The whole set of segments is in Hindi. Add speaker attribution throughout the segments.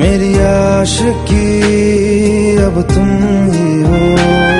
Speaker 1: मेरी आशिकी अब तुम ही हो।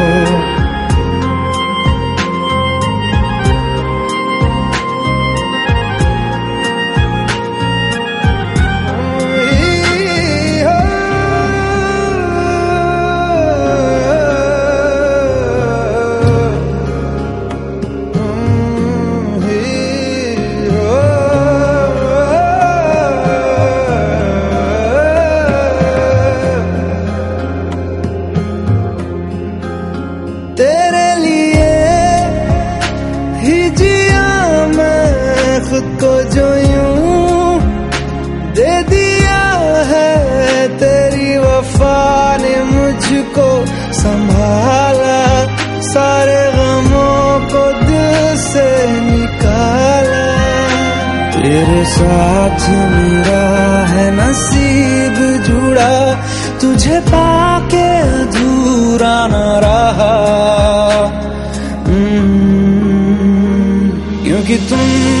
Speaker 1: को जो यूँ दे दिया है, तेरी वफा ने मुझको संभाला। सारे गमों को दिल से निकाला। तेरे साथ मेरा है नसीब जुड़ा। तुझे पाके अधूरा न रहा। क्योंकि तुम